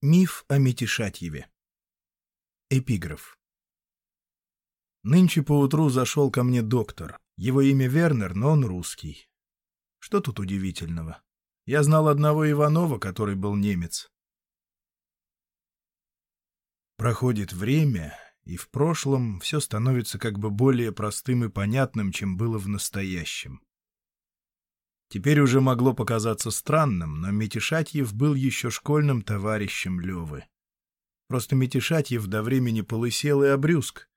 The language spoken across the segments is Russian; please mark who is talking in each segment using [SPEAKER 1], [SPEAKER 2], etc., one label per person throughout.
[SPEAKER 1] Миф о Метишатьеве. Эпиграф. Нынче поутру зашел ко мне доктор. Его имя Вернер, но он русский. Что тут удивительного? Я знал одного Иванова, который был немец. Проходит время, и в прошлом все становится как бы более простым и понятным, чем было в настоящем. Теперь уже могло показаться странным, но Метишатьев был еще школьным товарищем Левы. Просто Метишатьев до времени полысел и обрюзг,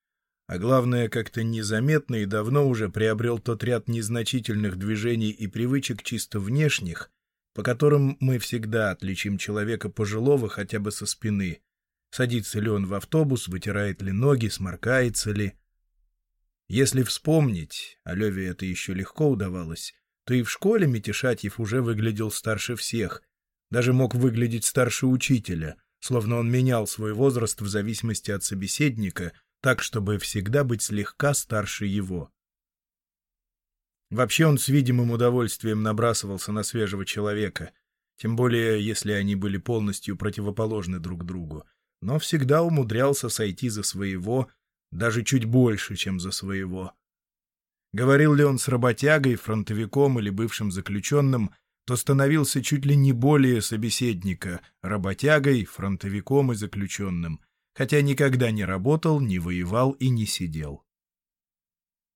[SPEAKER 1] а главное, как-то незаметно и давно уже приобрел тот ряд незначительных движений и привычек чисто внешних, по которым мы всегда отличим человека пожилого хотя бы со спины. Садится ли он в автобус, вытирает ли ноги, сморкается ли. Если вспомнить, а Леве это еще легко удавалось, то и в школе Митишатьев уже выглядел старше всех, даже мог выглядеть старше учителя, словно он менял свой возраст в зависимости от собеседника, так, чтобы всегда быть слегка старше его. Вообще он с видимым удовольствием набрасывался на свежего человека, тем более если они были полностью противоположны друг другу, но всегда умудрялся сойти за своего, даже чуть больше, чем за своего. Говорил ли он с работягой, фронтовиком или бывшим заключенным, то становился чуть ли не более собеседника, работягой, фронтовиком и заключенным, хотя никогда не работал, не воевал и не сидел.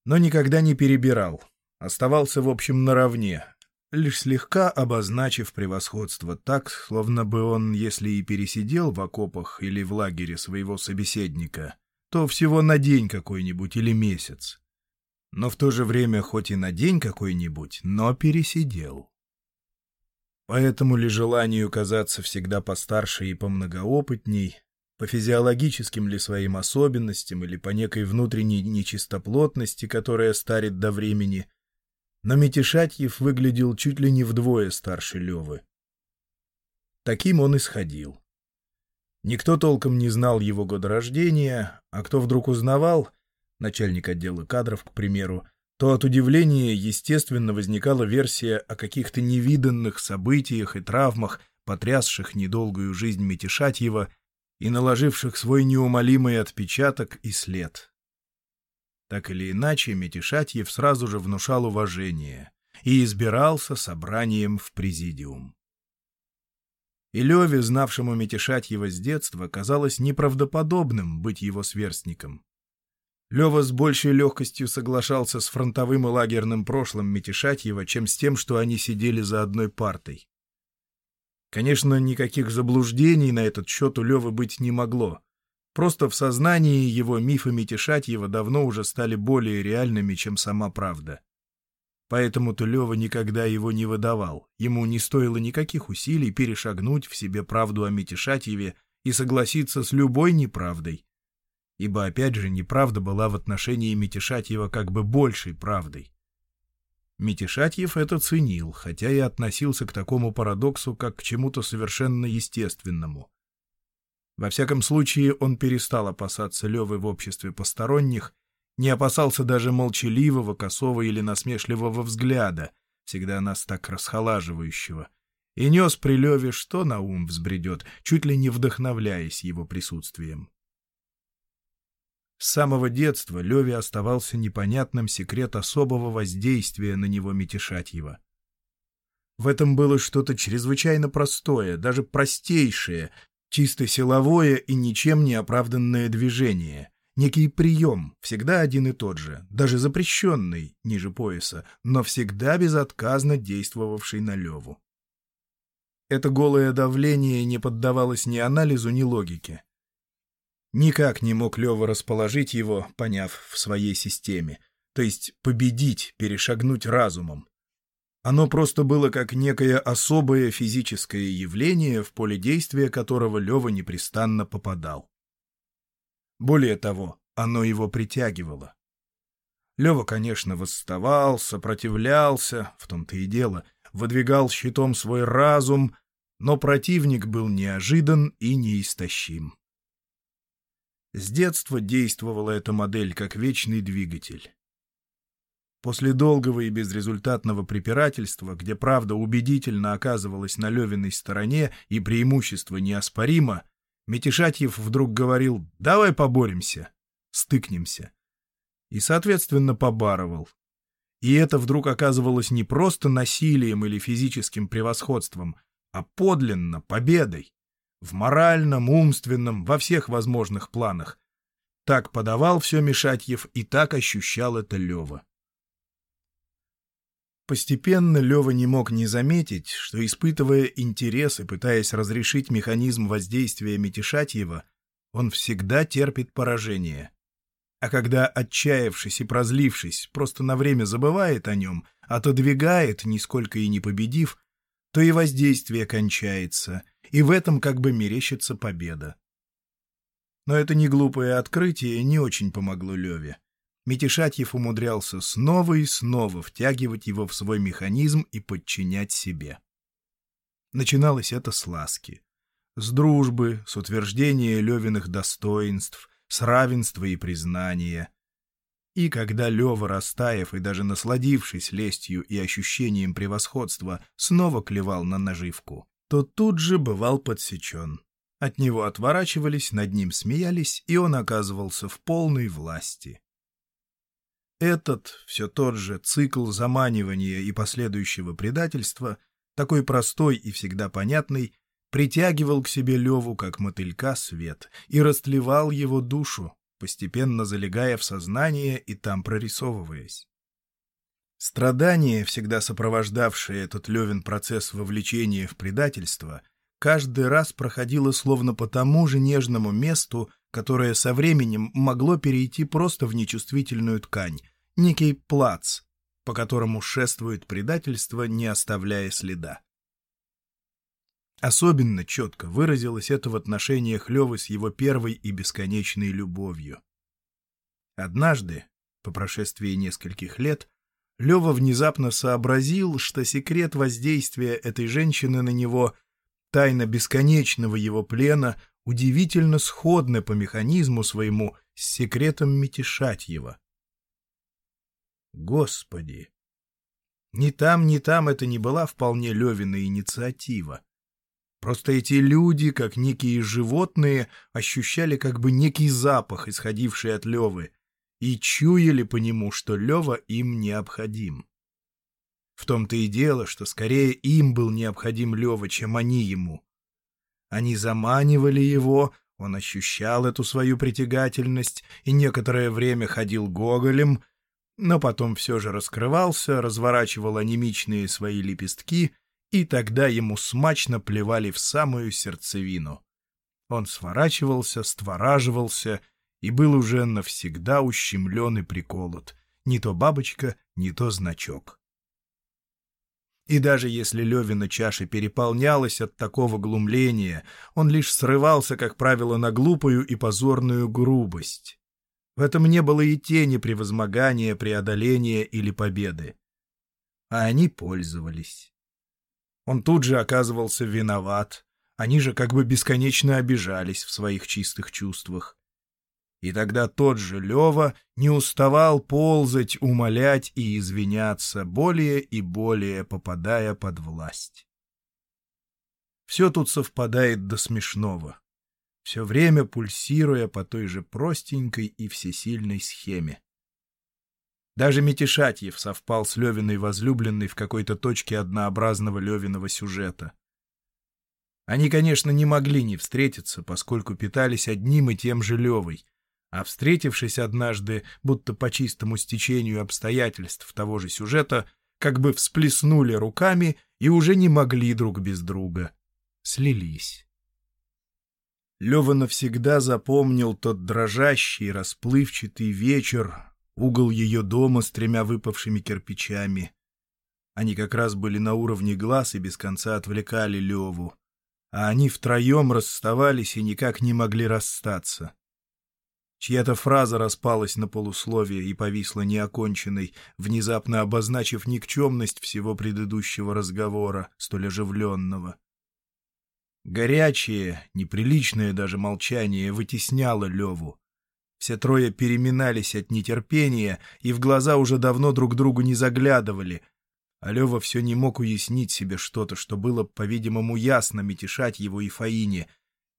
[SPEAKER 1] Но никогда не перебирал, оставался, в общем, наравне, лишь слегка обозначив превосходство так, словно бы он, если и пересидел в окопах или в лагере своего собеседника, то всего на день какой-нибудь или месяц но в то же время хоть и на день какой-нибудь, но пересидел. Поэтому ли желанию казаться всегда постарше и помногоопытней, по физиологическим ли своим особенностям или по некой внутренней нечистоплотности, которая старит до времени, но Метишатьев выглядел чуть ли не вдвое старше Левы. Таким он исходил. Никто толком не знал его года рождения, а кто вдруг узнавал, начальник отдела кадров, к примеру, то от удивления, естественно, возникала версия о каких-то невиданных событиях и травмах, потрясших недолгую жизнь Метишатьева и наложивших свой неумолимый отпечаток и след. Так или иначе, Метишатьев сразу же внушал уважение и избирался собранием в президиум. И Леве, знавшему Метишатьева с детства, казалось неправдоподобным быть его сверстником. Лева с большей легкостью соглашался с фронтовым и лагерным прошлым Метишатьева, чем с тем, что они сидели за одной партой. Конечно, никаких заблуждений на этот счет у Левы быть не могло. Просто в сознании его мифы Метишатьева давно уже стали более реальными, чем сама правда. Поэтому-то Лева никогда его не выдавал. Ему не стоило никаких усилий перешагнуть в себе правду о Метишатьеве и согласиться с любой неправдой, ибо опять же неправда была в отношении Митишатьева как бы большей правдой. Митишатьев это ценил, хотя и относился к такому парадоксу, как к чему-то совершенно естественному. Во всяком случае, он перестал опасаться Левы в обществе посторонних, не опасался даже молчаливого, косого или насмешливого взгляда, всегда нас так расхолаживающего, и нес при Леве что на ум взбредет, чуть ли не вдохновляясь его присутствием. С самого детства Леве оставался непонятным секрет особого воздействия на него Митишатьева. В этом было что-то чрезвычайно простое, даже простейшее, чисто силовое и ничем не оправданное движение, некий прием, всегда один и тот же, даже запрещенный, ниже пояса, но всегда безотказно действовавший на Леву. Это голое давление не поддавалось ни анализу, ни логике. Никак не мог Лева расположить его, поняв в своей системе, то есть победить, перешагнуть разумом. Оно просто было как некое особое физическое явление, в поле действия которого Лева непрестанно попадал. Более того, оно его притягивало. Лева, конечно, восставал, сопротивлялся, в том-то и дело, выдвигал щитом свой разум, но противник был неожидан и неистощим. С детства действовала эта модель как вечный двигатель. После долгого и безрезультатного препирательства, где правда убедительно оказывалась на Левиной стороне и преимущество неоспоримо, Митишатьев вдруг говорил «давай поборемся, стыкнемся». И, соответственно, побарывал. И это вдруг оказывалось не просто насилием или физическим превосходством, а подлинно победой. В моральном, умственном, во всех возможных планах. Так подавал все Мишатьев и так ощущал это Лева. Постепенно Лева не мог не заметить, что, испытывая интерес и пытаясь разрешить механизм воздействия Митишатьева, он всегда терпит поражение. А когда, отчаявшись и прозлившись, просто на время забывает о нем, отодвигает, нисколько и не победив, то и воздействие кончается, и в этом как бы мерещится победа. Но это неглупое открытие не очень помогло Леве. Митишатьев умудрялся снова и снова втягивать его в свой механизм и подчинять себе. Начиналось это с ласки. С дружбы, с утверждения Левиных достоинств, с равенства и признания. И когда Лева, растаяв и даже насладившись лестью и ощущением превосходства, снова клевал на наживку, то тут же бывал подсечен. От него отворачивались, над ним смеялись, и он оказывался в полной власти. Этот, все тот же цикл заманивания и последующего предательства, такой простой и всегда понятный, притягивал к себе Леву, как мотылька, свет, и растлевал его душу, постепенно залегая в сознание и там прорисовываясь. Страдание, всегда сопровождавшее этот Левин процесс вовлечения в предательство, каждый раз проходило словно по тому же нежному месту, которое со временем могло перейти просто в нечувствительную ткань, некий плац, по которому шествует предательство, не оставляя следа. Особенно четко выразилось это в отношениях Левы с его первой и бесконечной любовью. Однажды, по прошествии нескольких лет, Лева внезапно сообразил, что секрет воздействия этой женщины на него, тайна бесконечного его плена, удивительно сходны по механизму своему с секретом Митишатьева. Господи! Ни там, ни там это не была вполне Левина инициатива. Просто эти люди, как некие животные, ощущали как бы некий запах, исходивший от Левы, и чуяли по нему, что Лева им необходим. В том-то и дело, что скорее им был необходим Лева, чем они ему. Они заманивали его, он ощущал эту свою притягательность и некоторое время ходил гоголем, но потом все же раскрывался, разворачивал анемичные свои лепестки, и тогда ему смачно плевали в самую сердцевину. Он сворачивался, створаживался и был уже навсегда ущемлен и приколот. Не то бабочка, не то значок. И даже если Левина чаша переполнялась от такого глумления, он лишь срывался, как правило, на глупую и позорную грубость. В этом не было и тени превозмогания, преодоления или победы. А они пользовались. Он тут же оказывался виноват, они же как бы бесконечно обижались в своих чистых чувствах. И тогда тот же Лева не уставал ползать, умолять и извиняться, более и более попадая под власть. Все тут совпадает до смешного все время пульсируя по той же простенькой и всесильной схеме. Даже Митишатьев совпал с Левиной возлюбленной в какой-то точке однообразного Левиного сюжета. Они, конечно, не могли не встретиться, поскольку питались одним и тем же Левой, а встретившись однажды, будто по чистому стечению обстоятельств того же сюжета, как бы всплеснули руками и уже не могли друг без друга. Слились. Лева навсегда запомнил тот дрожащий, расплывчатый вечер, угол ее дома с тремя выпавшими кирпичами. Они как раз были на уровне глаз и без конца отвлекали Леву. А они втроем расставались и никак не могли расстаться. Чья-то фраза распалась на полусловие и повисла неоконченной, внезапно обозначив никчемность всего предыдущего разговора, столь оживленного. Горячее, неприличное даже молчание вытесняло Леву. Все трое переминались от нетерпения и в глаза уже давно друг другу не заглядывали. А Лева все не мог уяснить себе что-то, что было, по-видимому, ясно мятешать его и Фаине.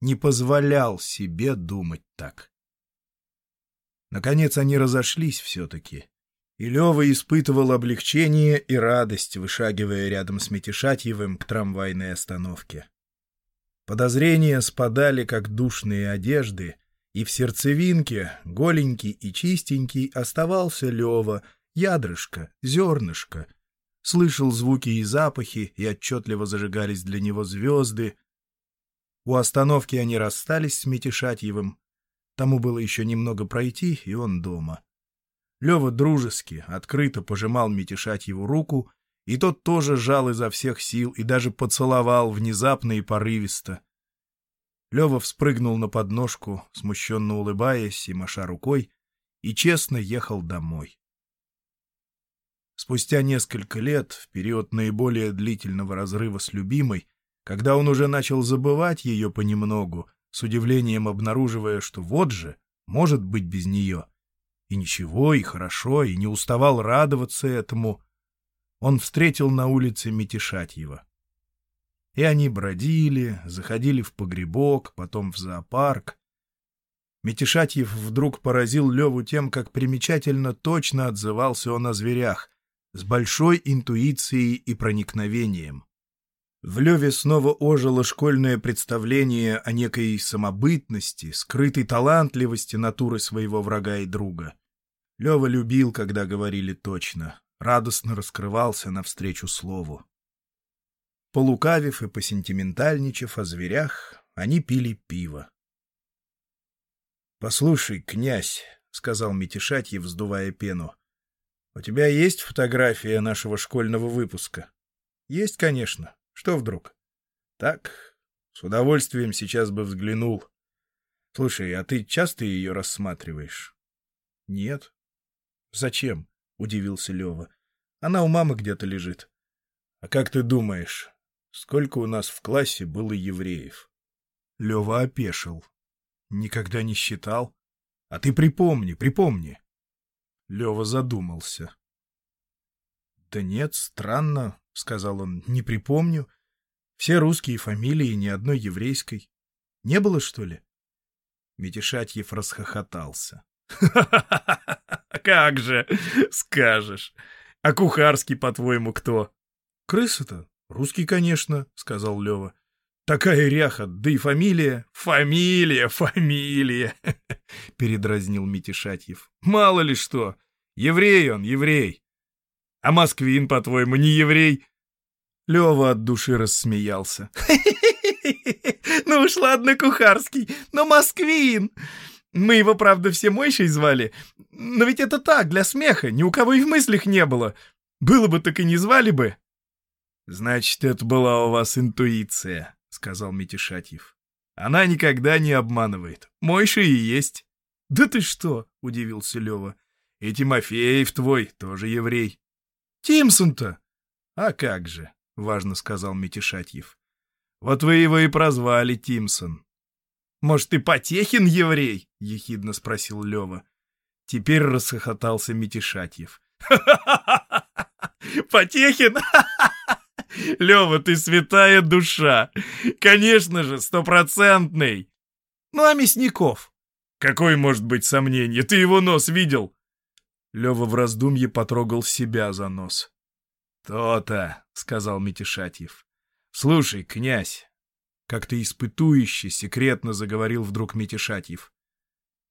[SPEAKER 1] Не позволял себе думать так. Наконец они разошлись все-таки. И Лева испытывал облегчение и радость, вышагивая рядом с Метишатьевым к трамвайной остановке. Подозрения спадали, как душные одежды, и в сердцевинке, голенький и чистенький, оставался Лева, ядрышко, зернышко. Слышал звуки и запахи, и отчетливо зажигались для него звезды. У остановки они расстались с Метишатьевым. Тому было еще немного пройти, и он дома. Лева дружески, открыто пожимал Митишать его руку, и тот тоже жал изо всех сил и даже поцеловал внезапно и порывисто. Лева вспрыгнул на подножку, смущенно улыбаясь и маша рукой, и честно ехал домой. Спустя несколько лет, в период наиболее длительного разрыва с любимой, когда он уже начал забывать ее понемногу, с удивлением обнаруживая, что вот же, может быть без нее — и ничего, и хорошо, и не уставал радоваться этому. Он встретил на улице Метишатьева. И они бродили, заходили в погребок, потом в зоопарк. Метишатьев вдруг поразил Леву тем, как примечательно точно отзывался он о зверях, с большой интуицией и проникновением. В Леве снова ожило школьное представление о некой самобытности, скрытой талантливости натуры своего врага и друга. Лева любил, когда говорили точно, радостно раскрывался навстречу слову. Полукавив и посентиментальничав о зверях, они пили пиво. — Послушай, князь, — сказал Митишатьев, вздувая пену, — у тебя есть фотография нашего школьного выпуска? — Есть, конечно. Что вдруг? Так, с удовольствием сейчас бы взглянул. Слушай, а ты часто ее рассматриваешь? Нет. Зачем? Удивился Лева. Она у мамы где-то лежит. А как ты думаешь, сколько у нас в классе было евреев? Лева опешил. Никогда не считал. А ты припомни, припомни. Лева задумался. Да нет, странно, — сказал он, — не припомню. Все русские фамилии, ни одной еврейской. Не было, что ли? Метишатьев расхохотался. — Как же, скажешь. А Кухарский, по-твоему, кто? — Крыса-то? Русский, конечно, — сказал Лева. — Такая ряха, да и фамилия. — Фамилия, фамилия, — передразнил Митишатьев. — Мало ли что. Еврей он, еврей. А Москвин, по-твоему, не еврей?» Лева от души рассмеялся. «Ну уж ладно, Кухарский, но Москвин! Мы его, правда, все Мойшей звали, но ведь это так, для смеха, ни у кого и в мыслях не было. Было бы, так и не звали бы». «Значит, это была у вас интуиция», — сказал Митишатьев. «Она никогда не обманывает. Мойша и есть». «Да ты что?» — удивился Лева. «И Тимофеев твой тоже еврей». Тимсон-то? А как же, — важно сказал Митишатьев. Вот вы его и прозвали Тимсон. Может, ты Потехин еврей? — ехидно спросил Лева. Теперь расхохотался Митишатьев. Потехин? Лева, ты святая душа. Конечно же, стопроцентный. Ну, а Мясников? Какое может быть сомнение? Ты его нос видел? Лева в раздумье потрогал себя за нос. «То-то», — сказал Митишатьев. «Слушай, князь», — как-то испытующе, секретно заговорил вдруг Митишатьев.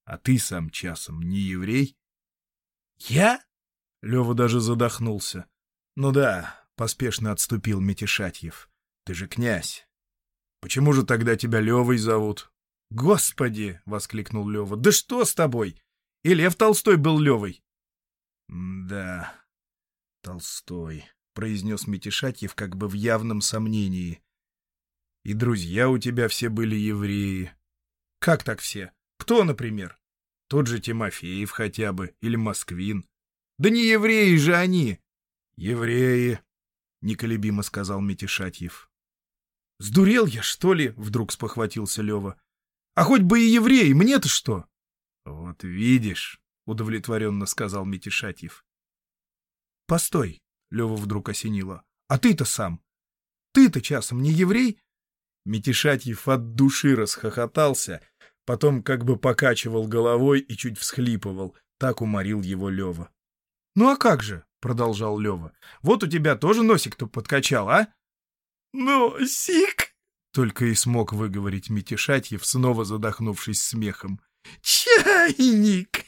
[SPEAKER 1] «А ты сам часом не еврей?» «Я?» — Лева даже задохнулся. «Ну да», — поспешно отступил Митишатьев. «Ты же князь. Почему же тогда тебя Левой зовут?» «Господи!» — воскликнул Лева. «Да что с тобой? И Лев Толстой был Левой!» «Да, Толстой», — произнес Митишатьев как бы в явном сомнении. «И друзья у тебя все были евреи». «Как так все? Кто, например?» «Тот же Тимофеев хотя бы, или Москвин». «Да не евреи же они!» «Евреи», — неколебимо сказал Митишатьев. «Сдурел я, что ли?» — вдруг спохватился Лева. «А хоть бы и евреи, мне-то что?» Вот видишь, — удовлетворенно сказал Митишатьев.
[SPEAKER 2] — Постой, — Лева вдруг осенило. — А ты-то сам? Ты-то часом не еврей?
[SPEAKER 1] Митишатьев от души расхохотался, потом как бы покачивал головой и чуть всхлипывал. Так уморил его Лева.
[SPEAKER 2] — Ну а как же? — продолжал Лева. — Вот у тебя тоже носик-то подкачал, а? — Носик! — только и смог выговорить Митишатьев, снова задохнувшись смехом. — Чайник!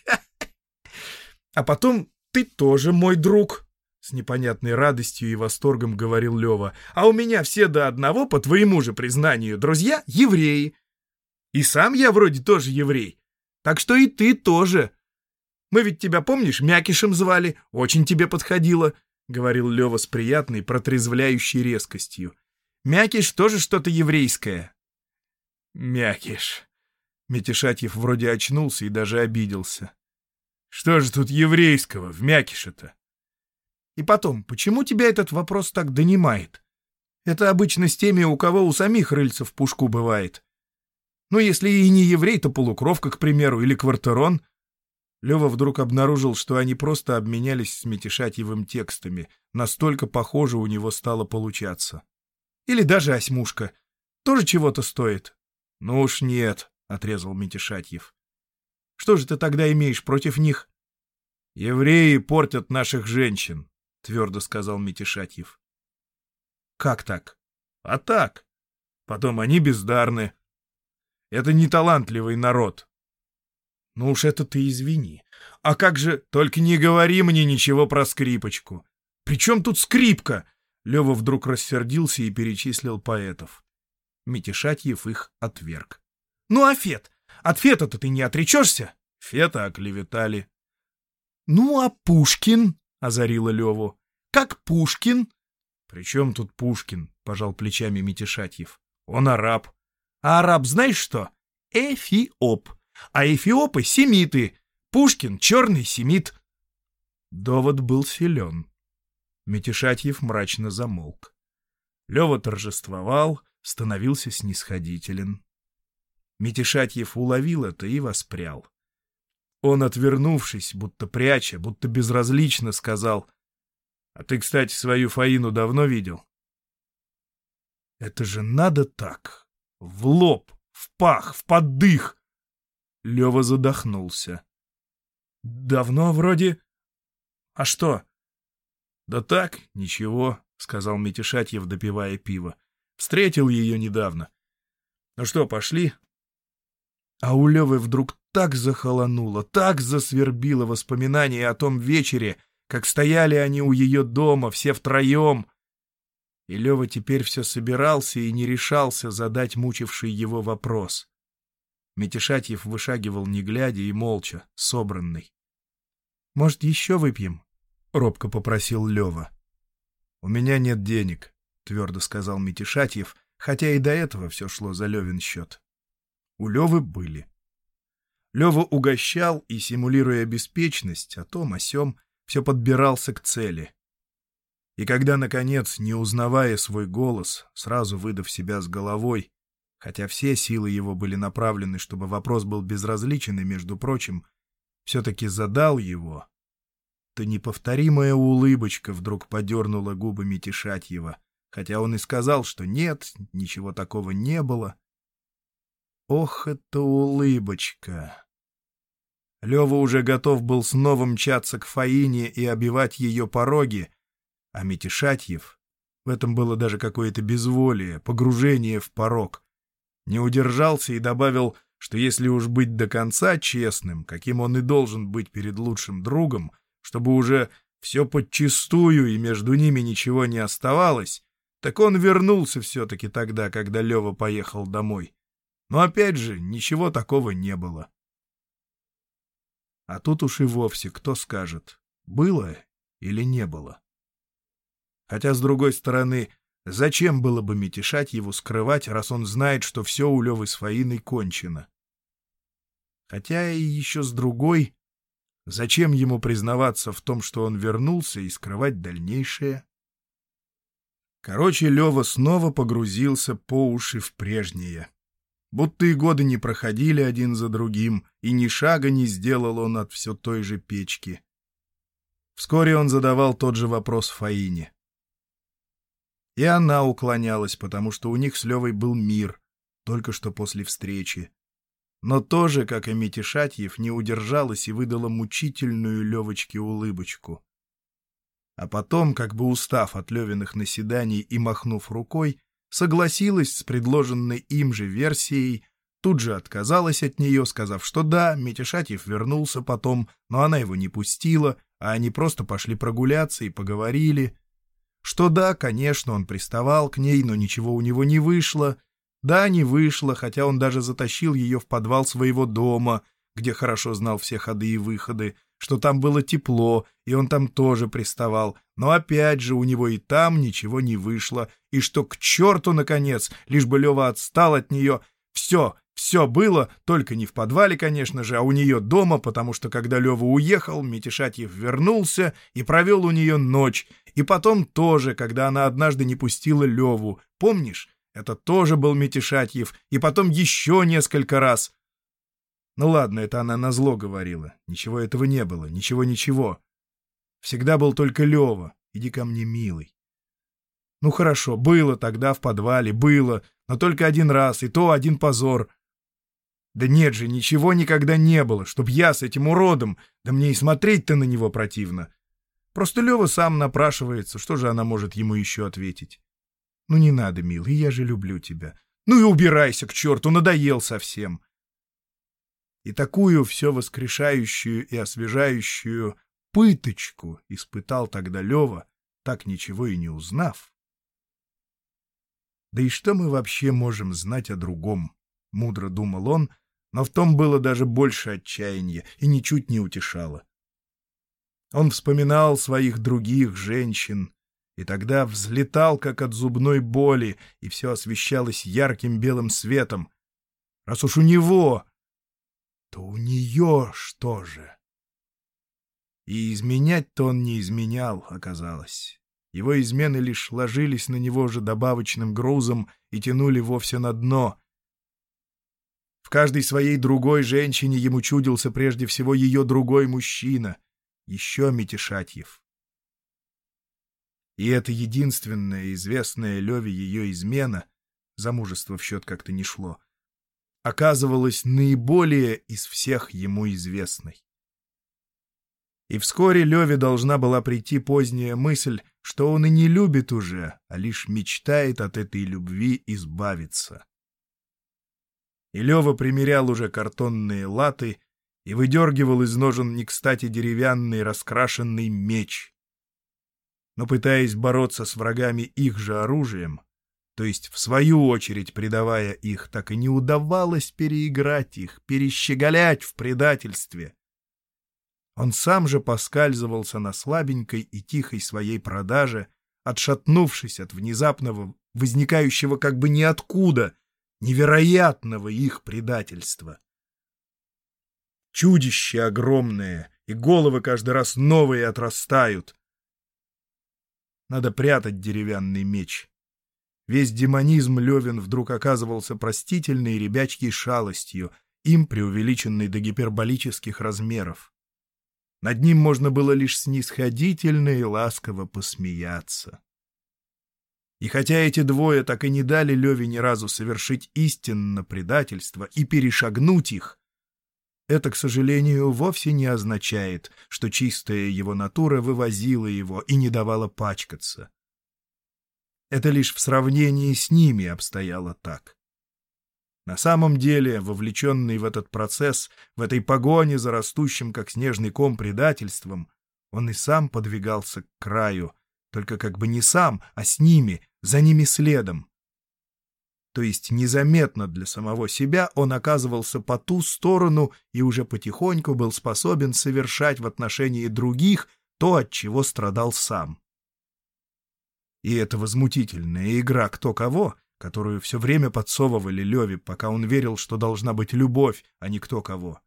[SPEAKER 2] А потом ты тоже мой друг, — с непонятной радостью и восторгом говорил Лева. А у меня все до одного, по твоему же признанию, друзья, евреи. И сам я вроде тоже еврей. Так что и ты тоже. Мы ведь тебя, помнишь, Мякишем звали, очень тебе подходило, — говорил Лева с приятной, протрезвляющей резкостью. Мякиш тоже что-то еврейское.
[SPEAKER 1] Мякиш. Метишатьев вроде очнулся и даже обиделся. Что же тут еврейского в Мякише-то?
[SPEAKER 2] И потом, почему тебя этот вопрос так донимает? Это обычно с теми, у кого у самих рыльца пушку бывает. Ну, если и не еврей, то полукровка, к примеру, или квартерон. Лева вдруг обнаружил, что они просто обменялись с Метишатьевым текстами. Настолько похоже у него стало получаться. Или даже осьмушка. Тоже чего-то стоит.
[SPEAKER 1] — Ну уж нет, — отрезал Метишатьев.
[SPEAKER 2] — Что же ты тогда имеешь против них?
[SPEAKER 1] — Евреи портят наших женщин, — твердо сказал Метишатьев.
[SPEAKER 2] — Как так?
[SPEAKER 1] — А так. Потом они бездарны. Это не талантливый народ.
[SPEAKER 2] — Ну уж это ты извини. А как же...
[SPEAKER 1] Только не говори мне ничего про скрипочку.
[SPEAKER 2] — При чем тут скрипка? Лева вдруг рассердился и перечислил поэтов. Митишатьев их отверг. — Ну а Фет? От Фета-то ты не отречешься?
[SPEAKER 1] — Фета оклеветали.
[SPEAKER 2] — Ну а Пушкин? — озарила Леву. — Как Пушкин?
[SPEAKER 1] — При чем тут Пушкин? — пожал плечами Митишатьев. — Он араб.
[SPEAKER 2] — А араб знаешь что? Эфиоп. А эфиопы — семиты. Пушкин — черный семит.
[SPEAKER 1] Довод был силен. Метишатьев мрачно замолк. Лева торжествовал, становился снисходителен. Метишатьев уловил это и воспрял. Он, отвернувшись, будто пряча, будто безразлично, сказал, «А ты, кстати, свою Фаину давно видел?»
[SPEAKER 2] «Это же надо так! В лоб, в пах, в поддых!»
[SPEAKER 1] Лева задохнулся.
[SPEAKER 2] «Давно вроде... А что?»
[SPEAKER 1] «Да так, ничего», — сказал Митишатьев, допивая пиво. «Встретил ее недавно. Ну что, пошли?»
[SPEAKER 2] А у Левы вдруг так захолонуло, так засвербило воспоминание о том вечере, как стояли они у ее дома, все втроем. И Лева теперь все собирался и не решался задать мучивший его вопрос. Метишатьев вышагивал не глядя и молча, собранный. — Может, еще выпьем? — робко попросил Лева.
[SPEAKER 1] — У меня нет денег, — твердо сказал Митишатьев, хотя и до этого все шло за Левин счет. У Левы были. Лева угощал и, симулируя беспечность, о том, о сем, все подбирался к цели. И когда, наконец, не узнавая свой голос, сразу выдав себя с головой, хотя все силы его были направлены, чтобы вопрос был безразличен и, между прочим, все-таки задал его, то неповторимая улыбочка вдруг подернула губами Тишатьева, хотя он и сказал, что нет, ничего такого не было. Ох, эта улыбочка! Лева уже готов был снова мчаться к Фаине и обивать ее пороги, а Митишатьев, в этом было даже какое-то безволие, погружение в порог, не удержался и добавил, что если уж быть до конца честным, каким он и должен быть перед лучшим другом, чтобы уже все подчистую и между ними ничего не оставалось, так он вернулся все-таки тогда, когда Лева поехал домой. Но опять же, ничего такого не было. А тут уж и вовсе кто скажет, было или не было. Хотя, с другой стороны, зачем было бы Митишать его скрывать, раз он знает, что все у Левы с Фаиной кончено? Хотя и еще с другой, Зачем ему признаваться в том, что он вернулся, и скрывать дальнейшее? Короче, Лева снова погрузился по уши в прежнее.
[SPEAKER 2] Будто и годы не проходили один за другим, и ни шага не сделал он от все той же печки. Вскоре он задавал тот же вопрос Фаине. И она уклонялась, потому что у них с Левой был мир, только что после встречи. Но тоже, как и Митишатьев, не удержалась и выдала мучительную Левочке улыбочку. А потом, как бы устав от Левиных наседаний и махнув рукой, согласилась с предложенной им же версией, тут же отказалась от нее, сказав, что да, Митишатьев вернулся потом, но она его не пустила, а они просто пошли прогуляться и поговорили. Что да, конечно, он приставал к ней, но ничего у него не вышло. Да, не вышло, хотя он даже затащил ее в подвал своего дома, где хорошо знал все ходы и выходы, что там было тепло, и он там тоже приставал, но опять же у него и там ничего не вышло, и что к черту, наконец, лишь бы Лева отстал от нее. Все, все было, только не в подвале, конечно же, а у нее дома, потому что когда Лева уехал, Митишатьев вернулся и провел у нее ночь, и потом тоже, когда она однажды не пустила Леву, помнишь? Это тоже был Митишатьев, и потом еще несколько раз. Ну ладно, это она назло говорила. Ничего этого не было, ничего-ничего. Всегда был только Лева. Иди ко мне, милый. Ну хорошо, было тогда в подвале, было, но только один раз, и то один позор. Да нет же, ничего никогда не было, чтоб я с этим уродом, да мне и смотреть-то на него противно. Просто Лева сам напрашивается, что же она может ему еще ответить? Ну не надо, милый, я же люблю тебя. Ну и убирайся к черту, надоел совсем. И такую все воскрешающую и освежающую пыточку испытал тогда Лева, так ничего и не узнав. Да и что мы вообще можем знать о другом? — мудро думал он, но в том было даже больше отчаяния и ничуть не утешало. Он вспоминал своих других женщин, и тогда взлетал, как от зубной боли, и все освещалось ярким белым светом. Раз уж у него то у нее что же? И изменять-то он не изменял, оказалось. Его измены лишь ложились на него же добавочным грузом и тянули вовсе на дно. В каждой своей другой женщине ему чудился прежде всего ее другой мужчина, еще Митишатьев. И это единственная известная Леве ее измена, замужество в счет как-то не шло, оказывалась наиболее из всех ему известной. И вскоре Леве должна была прийти поздняя мысль, что он и не любит уже, а лишь мечтает от этой любви избавиться. И Лева примерял уже картонные латы и выдергивал из ножен не кстати деревянный раскрашенный меч. Но пытаясь бороться с врагами их же оружием, то есть в свою очередь предавая их, так и не удавалось переиграть их, перещеголять в предательстве. Он сам же поскальзывался на слабенькой и тихой своей продаже, отшатнувшись от внезапного, возникающего как бы ниоткуда, невероятного их предательства. Чудище огромное, и головы каждый раз новые отрастают. Надо прятать деревянный меч. Весь демонизм Левин вдруг оказывался простительной ребячьей шалостью, им преувеличенной до гиперболических размеров. Над ним можно было лишь снисходительно и ласково посмеяться. И хотя эти двое так и не дали Леве ни разу совершить истинно предательство и перешагнуть их, это, к сожалению, вовсе не означает, что чистая его натура вывозила его и не давала пачкаться. Это лишь в сравнении с ними обстояло так. На самом деле, вовлеченный в этот процесс, в этой погоне за растущим, как снежный ком, предательством, он и сам подвигался к краю, только как бы не сам, а с ними, за ними следом. То есть незаметно для самого себя он оказывался по ту сторону и уже потихоньку был способен совершать в отношении других то, от чего страдал сам. И эта возмутительная игра «кто кого», которую все время подсовывали Леве, пока он верил, что должна быть любовь, а не кто кого.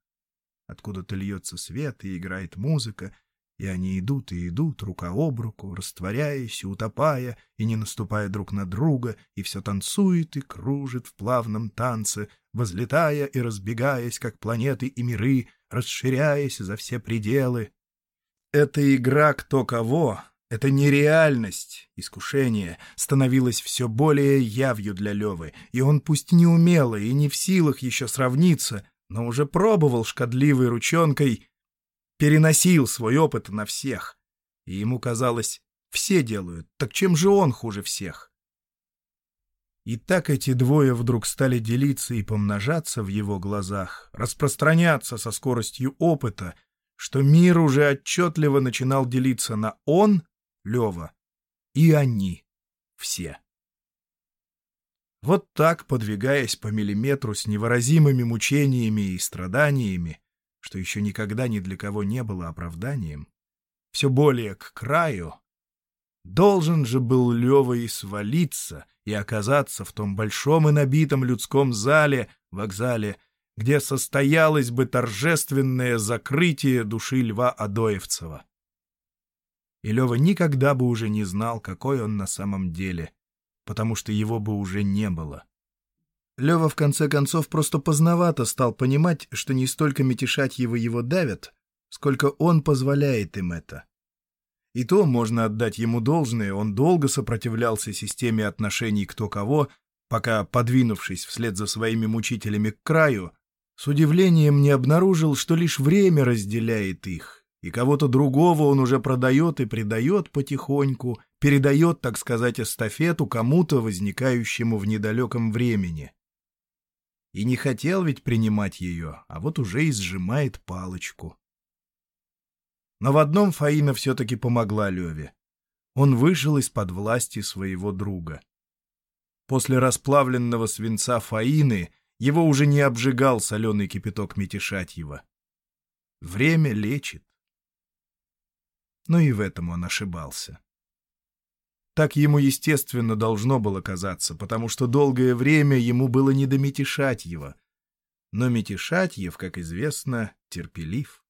[SPEAKER 2] Откуда-то льется свет и играет музыка,
[SPEAKER 1] И они идут и идут, рука об руку, растворяясь и утопая, и не наступая друг на друга, и все танцует и кружит в плавном танце, возлетая и разбегаясь, как планеты и миры, расширяясь за все пределы. Эта игра кто кого, эта нереальность, искушение, становилась все более явью для Левы, и он пусть не умело и не в силах еще сравниться, но уже пробовал шкодливой ручонкой, переносил свой опыт на всех. И ему казалось, все делают, так чем же он хуже всех? И так эти двое вдруг стали делиться и помножаться в его глазах, распространяться со скоростью опыта, что мир уже отчетливо начинал делиться на «он», Лева, и «они», все. Вот так, подвигаясь по миллиметру с невыразимыми мучениями и страданиями, что еще никогда ни для кого не было оправданием, все более к краю, должен же был Лева и свалиться и оказаться в том большом и набитом людском зале, вокзале, где состоялось бы торжественное закрытие души Льва Адоевцева. И Лева никогда бы уже не знал, какой он на самом деле, потому что его бы уже не было. Лева, в конце концов, просто поздновато стал понимать, что не столько мятежать его его давят, сколько он позволяет им это. И то можно отдать ему должное, он долго сопротивлялся системе отношений кто кого, пока, подвинувшись вслед за своими мучителями к краю, с удивлением не обнаружил, что лишь время разделяет их, и кого-то другого он уже продает и предает потихоньку, передает, так сказать, эстафету кому-то, возникающему в недалеком времени. И не хотел ведь принимать ее, а вот уже и сжимает палочку. Но в одном Фаина все-таки помогла Леве. Он вышел из-под власти своего друга. После расплавленного свинца Фаины его уже не обжигал соленый кипяток Метишатьева. Время лечит. Но и в этом он ошибался. Так ему, естественно, должно было казаться, потому что долгое время ему было не до Метишатьева. Но Метишатьев, как известно, терпелив.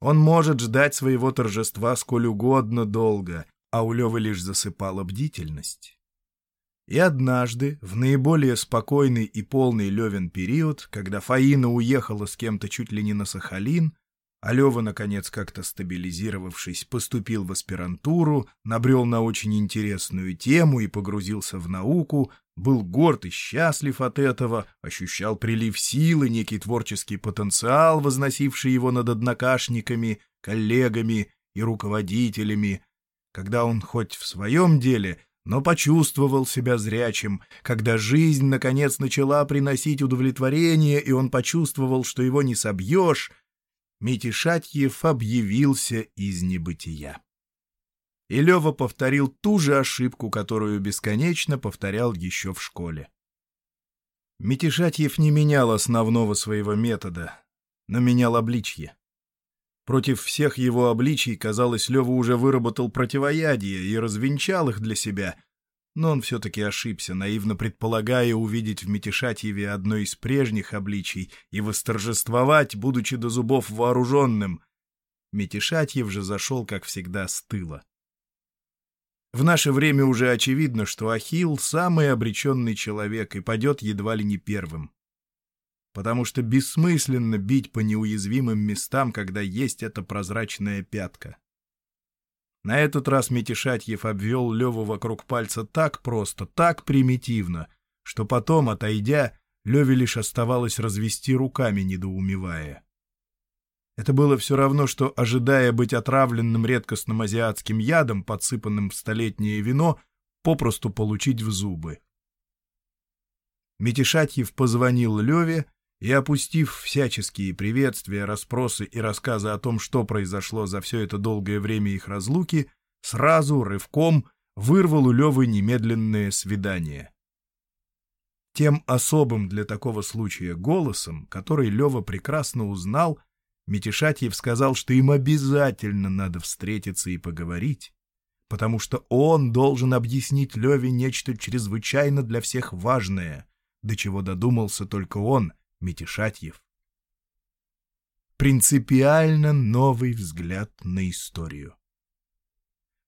[SPEAKER 1] Он может ждать своего торжества сколь угодно долго, а у Левы лишь засыпала бдительность. И однажды, в наиболее спокойный и полный Левин период, когда Фаина уехала с кем-то чуть ли не на Сахалин, а Лева, наконец, как-то стабилизировавшись, поступил в аспирантуру, набрел на очень интересную тему и погрузился в науку, был горд и счастлив от этого, ощущал прилив силы, некий творческий потенциал, возносивший его над однокашниками, коллегами и руководителями, когда он хоть в своем деле но почувствовал себя зрячим, когда жизнь, наконец, начала приносить удовлетворение, и он почувствовал, что его не собьешь, Митишатьев объявился из небытия. И Лева повторил ту же ошибку, которую бесконечно повторял еще в школе. Митишатьев не менял основного своего метода, но менял обличье. Против всех его обличий, казалось, Лева уже выработал противоядие и развенчал их для себя. Но он все-таки ошибся, наивно предполагая увидеть в Метишатьеве одно из прежних обличий и восторжествовать, будучи до зубов вооруженным. Метишатьев же зашел, как всегда, с тыла. В наше время уже очевидно, что Ахилл — самый обреченный человек и падет едва ли не первым потому что бессмысленно бить по неуязвимым местам, когда есть эта прозрачная пятка. На этот раз Метишатьев обвел Леву вокруг пальца так просто, так примитивно, что потом, отойдя, Леве лишь оставалось развести руками, недоумевая. Это было все равно, что, ожидая быть отравленным редкостным азиатским ядом, подсыпанным в столетнее вино, попросту получить в зубы. Метишатьев позвонил Леве и, опустив всяческие приветствия, расспросы и рассказы о том, что произошло за все это долгое время их разлуки, сразу, рывком, вырвал у Левы немедленное свидание. Тем особым для такого случая голосом, который Лева прекрасно узнал, Митишатьев сказал, что им обязательно надо встретиться и поговорить, потому что он должен объяснить Леве нечто чрезвычайно для всех важное, до чего додумался только он — Метишатьев.
[SPEAKER 2] принципиально новый взгляд на историю.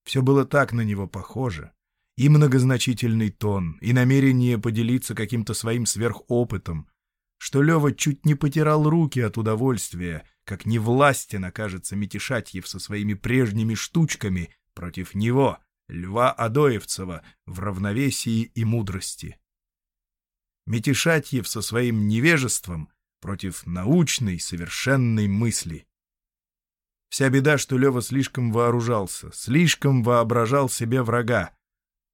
[SPEAKER 2] Все было так на него похоже. И многозначительный тон, и намерение поделиться каким-то своим сверхопытом, что Лева чуть не потирал руки от удовольствия, как невластен окажется Митишатьев со своими прежними штучками против него, Льва Адоевцева, в равновесии и мудрости. Митишатьев со своим невежеством против научной, совершенной мысли. Вся беда, что Лева слишком вооружался, слишком воображал себе врага.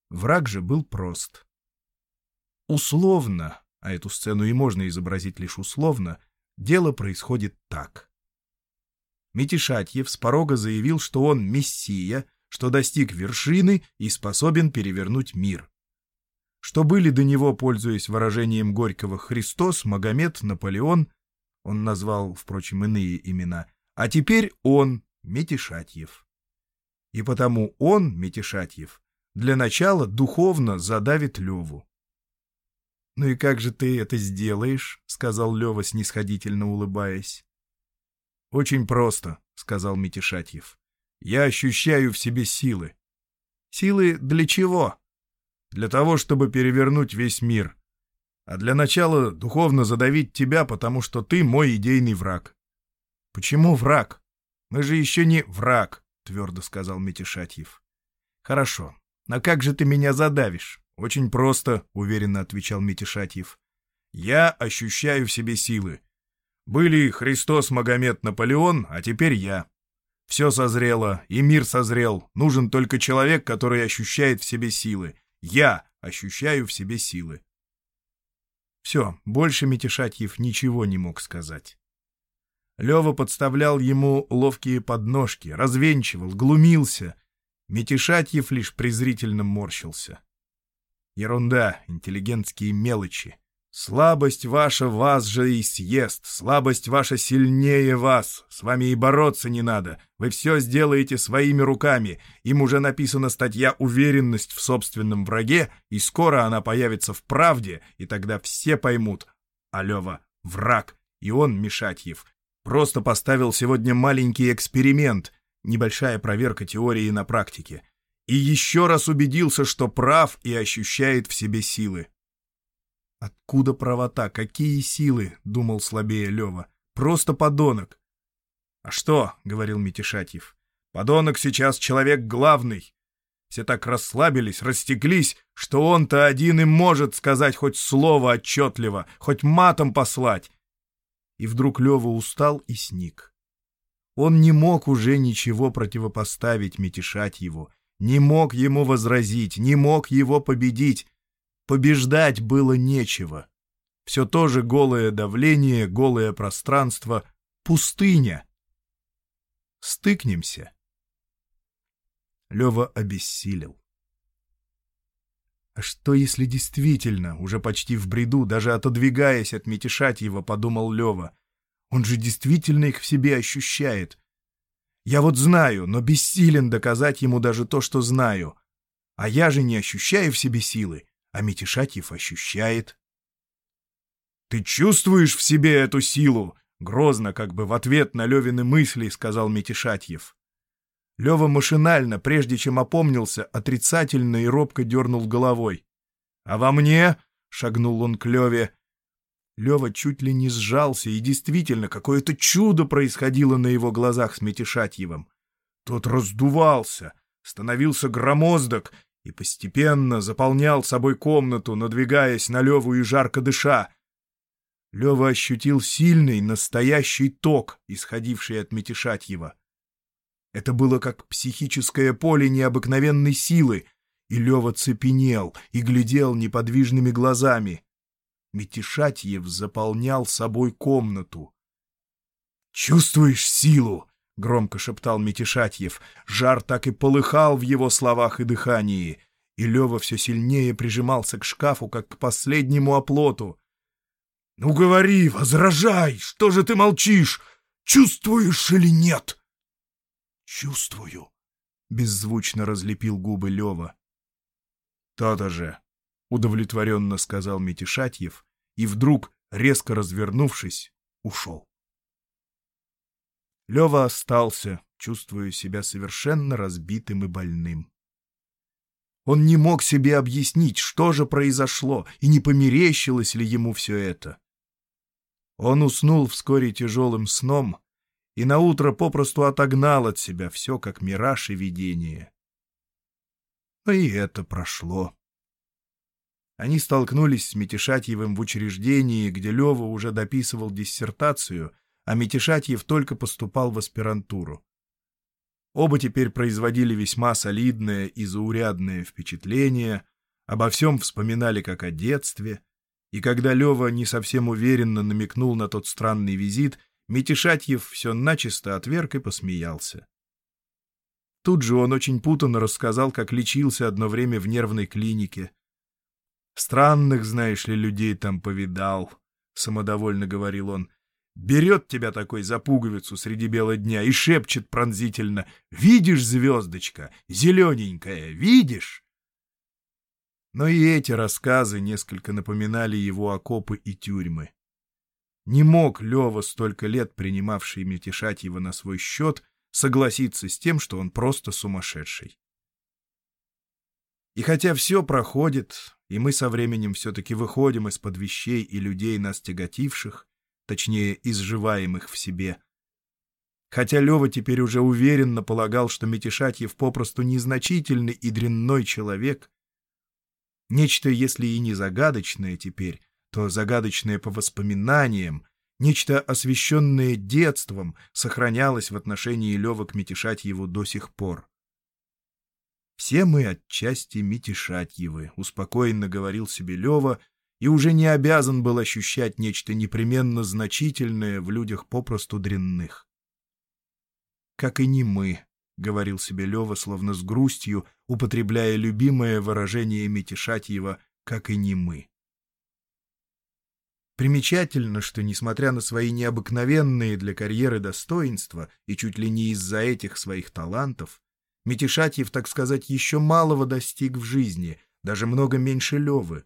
[SPEAKER 2] Враг же был прост. Условно, а эту сцену и можно изобразить лишь условно, дело происходит так. Митишатьев с порога заявил, что он мессия, что достиг вершины и способен перевернуть мир. Что были до него, пользуясь выражением Горького, Христос, Магомед, Наполеон, он назвал, впрочем, иные имена, а теперь он, Метишатьев. И потому он, Метишатьев, для начала духовно задавит Леву. «Ну и как же ты это сделаешь?» — сказал Лева, снисходительно улыбаясь. «Очень просто», — сказал Митишатьев. Я ощущаю в себе силы. Силы для чего? Для того, чтобы перевернуть весь мир. А для начала духовно задавить тебя, потому что ты мой идейный враг. Почему враг? Мы же еще не враг, твердо сказал Митишатьев. Хорошо. Но как же ты меня задавишь? Очень просто, уверенно отвечал Митишатьев. Я ощущаю в себе силы. Были Христос, Магомед, Наполеон, а теперь я. Все созрело, и мир созрел. Нужен только человек, который ощущает в себе силы. Я ощущаю в себе силы. Все, больше Митишатьев ничего не мог сказать. Лева подставлял ему ловкие подножки, развенчивал, глумился. Митишатьев лишь презрительно морщился. Ерунда, интеллигентские мелочи. Слабость ваша вас же и съест, слабость ваша сильнее вас, с вами и бороться не надо, вы все сделаете своими руками, им уже написана статья «Уверенность в собственном враге», и скоро она появится в правде, и тогда все поймут. А Лева — враг, и он, Мишатьев, просто поставил сегодня маленький эксперимент, небольшая проверка теории на практике, и еще раз убедился, что прав и ощущает в себе силы. «Откуда правота? Какие силы?» — думал слабее Лева. «Просто подонок». «А что?» — говорил Митишатьев. «Подонок сейчас человек главный. Все так расслабились, растеклись, что он-то один и может сказать хоть слово отчетливо, хоть матом послать». И вдруг Лева устал и сник. Он не мог уже ничего противопоставить Митишатьеву, не мог ему возразить, не мог его победить, Побеждать было нечего. Все то же голое давление, голое пространство, пустыня. Стыкнемся. Лева обессилел. А что, если действительно, уже почти в бреду, даже отодвигаясь от Митишатьева, подумал Лева, он же действительно их в себе ощущает. Я вот знаю, но бессилен доказать ему даже то, что знаю. А я же не ощущаю в себе силы а Митишатьев ощущает. «Ты чувствуешь в себе эту силу?» — грозно, как бы в ответ на Левины мысли, сказал Митишатьев. Лева машинально, прежде чем опомнился, отрицательно и робко дернул головой. «А во мне?» — шагнул он к Леве. Лева чуть ли не сжался, и действительно, какое-то чудо происходило на его глазах с Митишатьевым. Тот раздувался, становился громоздок и постепенно заполнял собой комнату, надвигаясь на Леву и жарко дыша. Лева ощутил сильный, настоящий ток, исходивший от Метишатьева. Это было как психическое поле необыкновенной силы, и Лева цепенел и глядел неподвижными глазами. Метишатьев заполнял собой комнату. «Чувствуешь силу?» — громко шептал Метишатьев. Жар так и полыхал в его словах и дыхании. И Лева все сильнее прижимался к шкафу, как к последнему оплоту. — Ну говори, возражай! Что же ты молчишь? Чувствуешь или нет? — Чувствую, — беззвучно разлепил губы Лева. — То-то же, — удовлетворенно сказал Метишатьев, и вдруг, резко развернувшись, ушел. Лева остался, чувствуя себя совершенно разбитым и больным. Он не мог себе объяснить, что же произошло, и не померещилось ли ему все это. Он уснул вскоре тяжелым сном и наутро попросту отогнал от себя все, как мираж и видение. Но и это прошло. Они столкнулись с Метишатьевым в учреждении, где Лева уже дописывал диссертацию, а Метишатьев только поступал в аспирантуру. Оба теперь производили весьма солидное и заурядное впечатление, обо всем вспоминали как о детстве, и когда Лева не совсем уверенно намекнул на тот странный визит, Митишатьев все начисто отверг и посмеялся. Тут же он очень путанно рассказал, как лечился одно время в нервной клинике. «Странных, знаешь ли, людей там повидал», — самодовольно говорил он. Берет тебя такой за пуговицу среди бела дня и шепчет пронзительно «Видишь, звездочка, зелененькая, видишь?» Но и эти рассказы несколько напоминали его окопы и тюрьмы. Не мог Лева, столько лет принимавший мятешать его на свой счет, согласиться с тем, что он просто сумасшедший. И хотя все проходит, и мы со временем все-таки выходим из-под вещей и людей, нас тяготивших, точнее, изживаемых в себе. Хотя Лева теперь уже уверенно полагал, что Метишатьев попросту незначительный и дрянной человек, нечто, если и не загадочное теперь, то загадочное по воспоминаниям, нечто, освещенное детством, сохранялось в отношении Лева к Метишатьеву до сих пор. «Все мы отчасти Митишатьевы», — успокоенно говорил себе Лева, и уже не обязан был ощущать нечто непременно значительное в людях попросту дрянных. «Как и не мы», — говорил себе Лева, словно с грустью, употребляя любимое выражение Митишатьева «как и не мы». Примечательно, что, несмотря на свои необыкновенные для карьеры достоинства и чуть ли не из-за этих своих талантов, Митишатьев, так сказать, еще малого достиг в жизни, даже много меньше Левы.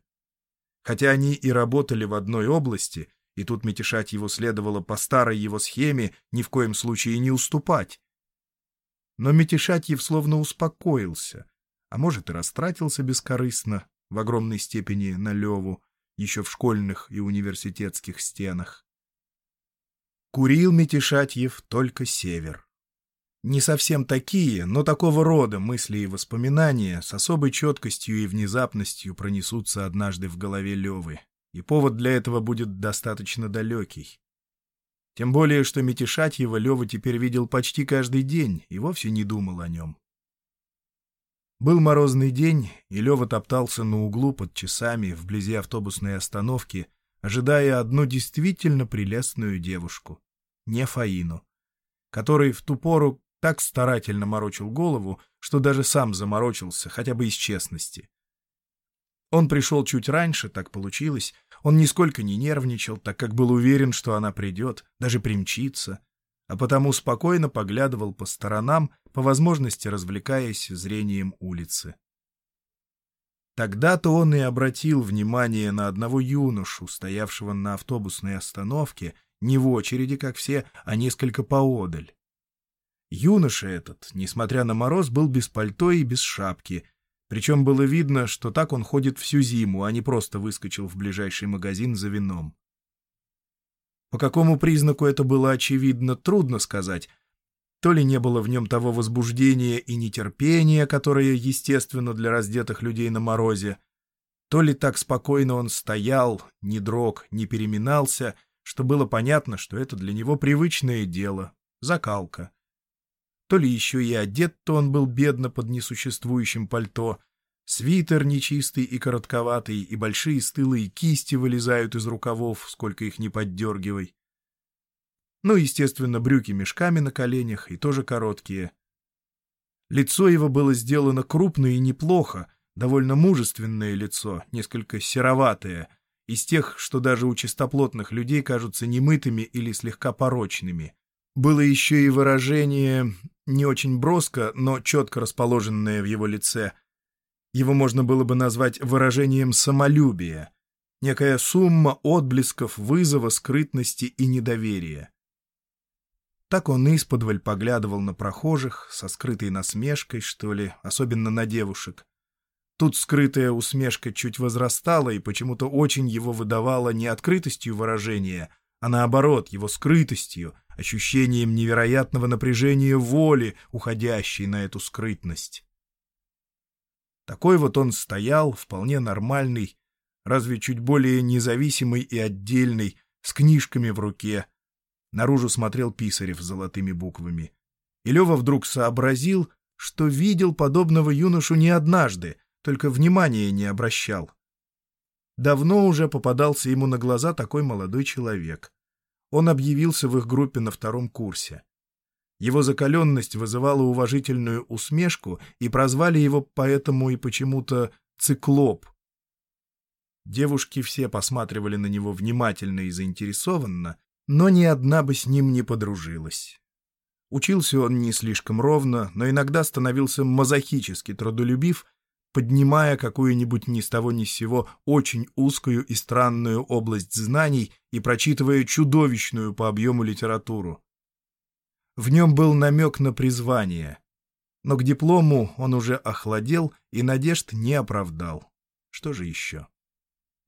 [SPEAKER 2] Хотя они и работали в одной области, и тут мятешать его следовало по старой его схеме ни в коем случае не уступать. Но Метишатьев словно успокоился, а может и растратился бескорыстно, в огромной степени на Леву, еще в школьных и университетских стенах. Курил Метишатьев только север. Не совсем такие, но такого рода мысли и воспоминания с особой четкостью и внезапностью пронесутся однажды в голове Левы, и повод для этого будет достаточно далекий. Тем более, что Метишатьева Лева теперь видел почти каждый день и вовсе не думал о нем. Был морозный день, и Лева топтался на углу под часами вблизи автобусной остановки, ожидая одну действительно прелестную девушку, не Фаину, которой в ту пору так старательно морочил голову, что даже сам заморочился, хотя бы из честности. Он пришел чуть раньше, так получилось. Он нисколько не нервничал, так как был уверен, что она придет, даже примчится, а потому спокойно поглядывал по сторонам, по возможности развлекаясь зрением улицы. Тогда-то он и обратил внимание на одного юношу, стоявшего на автобусной остановке, не в очереди, как все, а несколько поодаль. Юноша этот, несмотря на мороз, был без пальто и без шапки, причем было видно, что так он ходит всю зиму, а не просто выскочил в ближайший магазин за вином. По какому признаку это было очевидно, трудно сказать. То ли не было в нем того возбуждения и нетерпения, которое естественно для раздетых людей на морозе, то ли так спокойно он стоял, не дрог, не переминался, что было понятно, что это для него привычное дело, закалка то ли еще и одет-то он был бедно под несуществующим пальто, свитер нечистый и коротковатый, и большие стылые кисти вылезают из рукавов, сколько их не поддергивай. Ну, естественно, брюки мешками на коленях и тоже короткие. Лицо его было сделано крупно и неплохо, довольно мужественное лицо, несколько сероватое, из тех, что даже у чистоплотных людей кажутся немытыми или слегка порочными. Было еще и выражение не очень броско, но четко расположенное в его лице. Его можно было бы назвать выражением самолюбия, некая сумма отблесков вызова, скрытности и недоверия.
[SPEAKER 1] Так он исподволь поглядывал на прохожих, со скрытой насмешкой, что ли, особенно на девушек. Тут скрытая усмешка чуть возрастала и почему-то очень его выдавала не открытостью выражения, а наоборот, его скрытостью, ощущением невероятного напряжения воли, уходящей на эту скрытность. Такой вот он стоял, вполне нормальный, разве чуть более независимый и отдельный, с книжками в руке. Наружу смотрел Писарев с золотыми буквами. И Лева вдруг сообразил, что видел подобного юношу не однажды, только внимания не обращал. Давно уже попадался ему на глаза такой молодой человек. Он объявился в их группе на втором курсе. Его закаленность вызывала уважительную усмешку, и прозвали его поэтому и почему-то «циклоп». Девушки все посматривали на него внимательно и заинтересованно, но ни одна бы с ним не подружилась. Учился он не слишком ровно, но иногда становился мазохически трудолюбив поднимая какую-нибудь ни с того ни с сего очень узкую и странную область знаний и прочитывая чудовищную по объему литературу. В нем был намек на призвание, но к диплому он уже охладел и надежд не оправдал. Что же еще?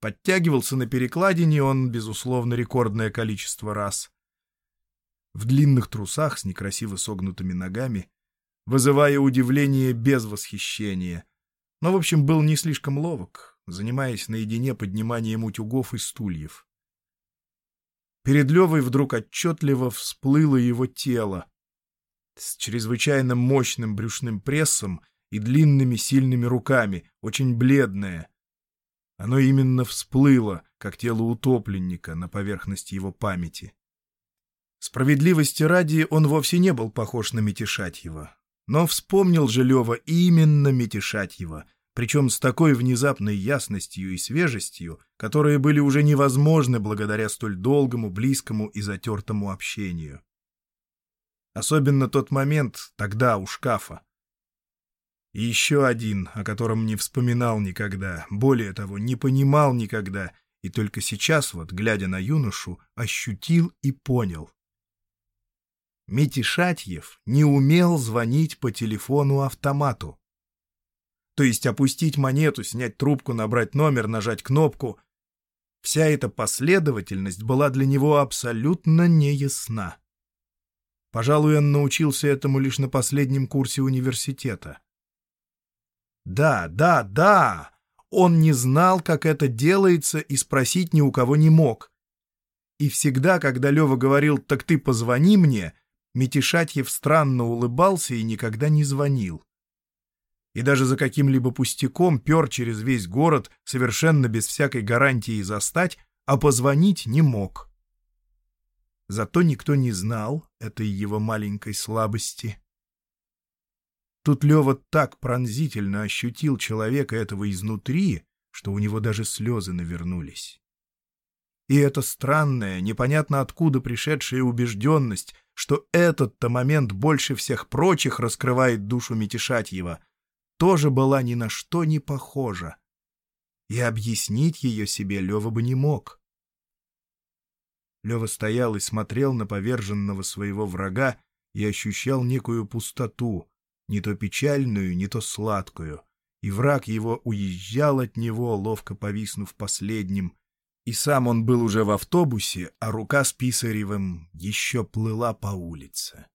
[SPEAKER 1] Подтягивался на перекладине он, безусловно, рекордное количество раз. В длинных трусах с некрасиво согнутыми ногами, вызывая удивление без восхищения — но, в общем, был не слишком ловок, занимаясь наедине подниманием утюгов и стульев. Перед Левой вдруг отчетливо всплыло его тело с чрезвычайно мощным брюшным прессом и длинными сильными руками, очень бледное. Оно именно всплыло, как тело утопленника, на поверхность его памяти. Справедливости ради, он вовсе не был похож на Митишатьева. Но вспомнил же Лева именно Митишатьева, причем с такой внезапной ясностью и свежестью, которые были уже невозможны благодаря столь долгому, близкому и затертому общению. Особенно тот момент тогда у шкафа. И еще один, о котором не вспоминал никогда, более того, не понимал никогда, и только сейчас, вот, глядя на юношу, ощутил и понял. Митишатьев не умел звонить по телефону-автомату. То есть опустить монету, снять трубку, набрать номер, нажать кнопку. Вся эта последовательность была для него абсолютно неясна. Пожалуй, он научился этому лишь на последнем курсе университета. Да, да, да! Он не знал, как это делается, и спросить ни у кого не мог. И всегда, когда Лева говорил «так ты позвони мне», Митишатьев странно улыбался и никогда не звонил и даже за каким-либо пустяком пер через весь город, совершенно без всякой гарантии застать, а позвонить не мог. Зато никто не знал этой его маленькой слабости. Тут Лева так пронзительно ощутил человека этого изнутри, что у него даже слезы навернулись. И эта странная, непонятно откуда пришедшая убежденность, что этот-то момент больше всех прочих раскрывает душу Митишатьева — тоже была ни на что не похожа. И объяснить ее себе Лева бы не мог. Лева стоял и смотрел на поверженного своего врага и ощущал некую пустоту, не то печальную, не то сладкую, и враг его уезжал от него, ловко повиснув последним, и сам он был уже в автобусе, а рука с Писаревым еще плыла по улице.